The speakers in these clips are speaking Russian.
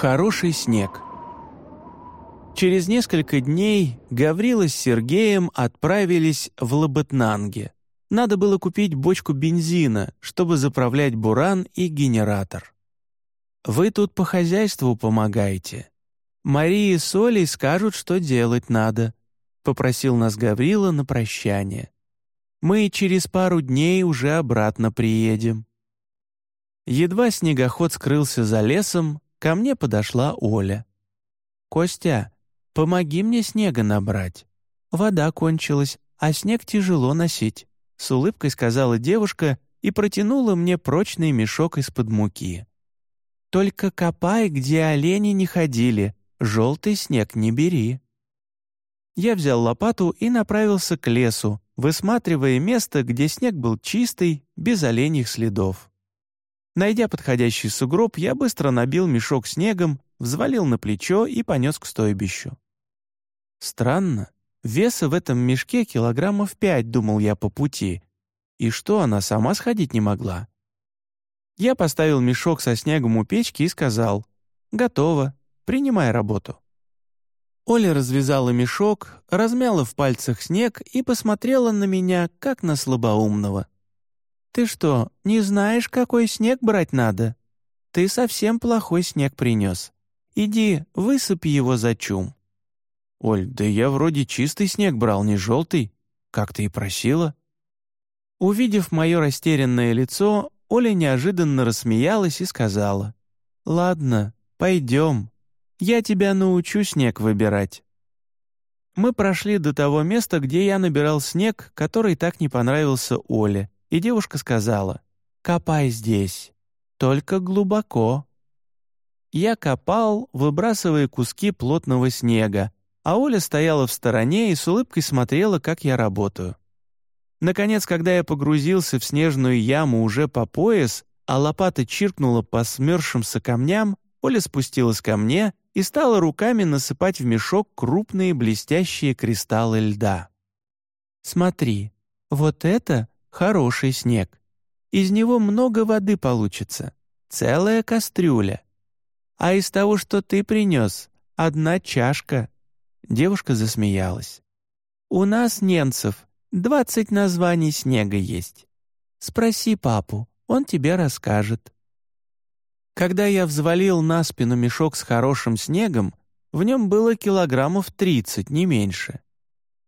Хороший снег. Через несколько дней Гаврила с Сергеем отправились в Лоботнанге. Надо было купить бочку бензина, чтобы заправлять буран и генератор. «Вы тут по хозяйству помогаете. Марии с Олей скажут, что делать надо», — попросил нас Гаврила на прощание. «Мы через пару дней уже обратно приедем». Едва снегоход скрылся за лесом, Ко мне подошла Оля. «Костя, помоги мне снега набрать. Вода кончилась, а снег тяжело носить», — с улыбкой сказала девушка и протянула мне прочный мешок из-под муки. «Только копай, где олени не ходили, желтый снег не бери». Я взял лопату и направился к лесу, высматривая место, где снег был чистый, без оленьих следов. Найдя подходящий сугроб, я быстро набил мешок снегом, взвалил на плечо и понес к стойбищу. Странно, веса в этом мешке килограммов пять, думал я по пути. И что, она сама сходить не могла? Я поставил мешок со снегом у печки и сказал «Готово, принимай работу». Оля развязала мешок, размяла в пальцах снег и посмотрела на меня, как на слабоумного. «Ты что, не знаешь, какой снег брать надо? Ты совсем плохой снег принес. Иди, высыпь его за чум». «Оль, да я вроде чистый снег брал, не желтый, как ты и просила». Увидев мое растерянное лицо, Оля неожиданно рассмеялась и сказала, «Ладно, пойдем, я тебя научу снег выбирать». Мы прошли до того места, где я набирал снег, который так не понравился Оле, и девушка сказала, «Копай здесь, только глубоко». Я копал, выбрасывая куски плотного снега, а Оля стояла в стороне и с улыбкой смотрела, как я работаю. Наконец, когда я погрузился в снежную яму уже по пояс, а лопата чиркнула по смерзшимся камням, Оля спустилась ко мне и стала руками насыпать в мешок крупные блестящие кристаллы льда. «Смотри, вот это хороший снег. Из него много воды получится, целая кастрюля. А из того, что ты принес, одна чашка». Девушка засмеялась. «У нас, немцев, двадцать названий снега есть. Спроси папу, он тебе расскажет». Когда я взвалил на спину мешок с хорошим снегом, в нем было килограммов тридцать, не меньше.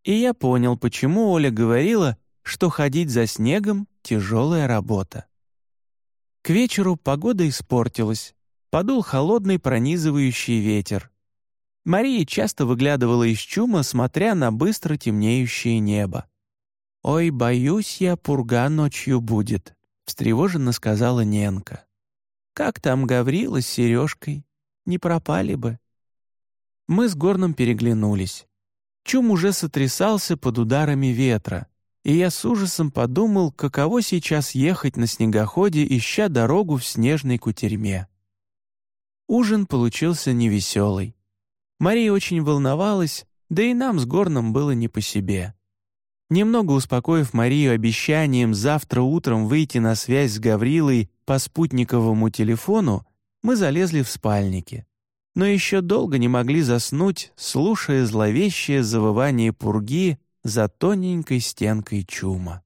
И я понял, почему Оля говорила, что ходить за снегом — тяжелая работа. К вечеру погода испортилась, подул холодный пронизывающий ветер. Мария часто выглядывала из чума, смотря на быстро темнеющее небо. «Ой, боюсь я, пурга ночью будет», — встревоженно сказала Ненка. «Как там Гаврила с Сережкой? Не пропали бы». Мы с Горном переглянулись. Чум уже сотрясался под ударами ветра и я с ужасом подумал, каково сейчас ехать на снегоходе, ища дорогу в снежной кутерьме. Ужин получился невеселый. Мария очень волновалась, да и нам с Горном было не по себе. Немного успокоив Марию обещанием завтра утром выйти на связь с Гаврилой по спутниковому телефону, мы залезли в спальники. Но еще долго не могли заснуть, слушая зловещее завывание пурги за тоненькой стенкой чума.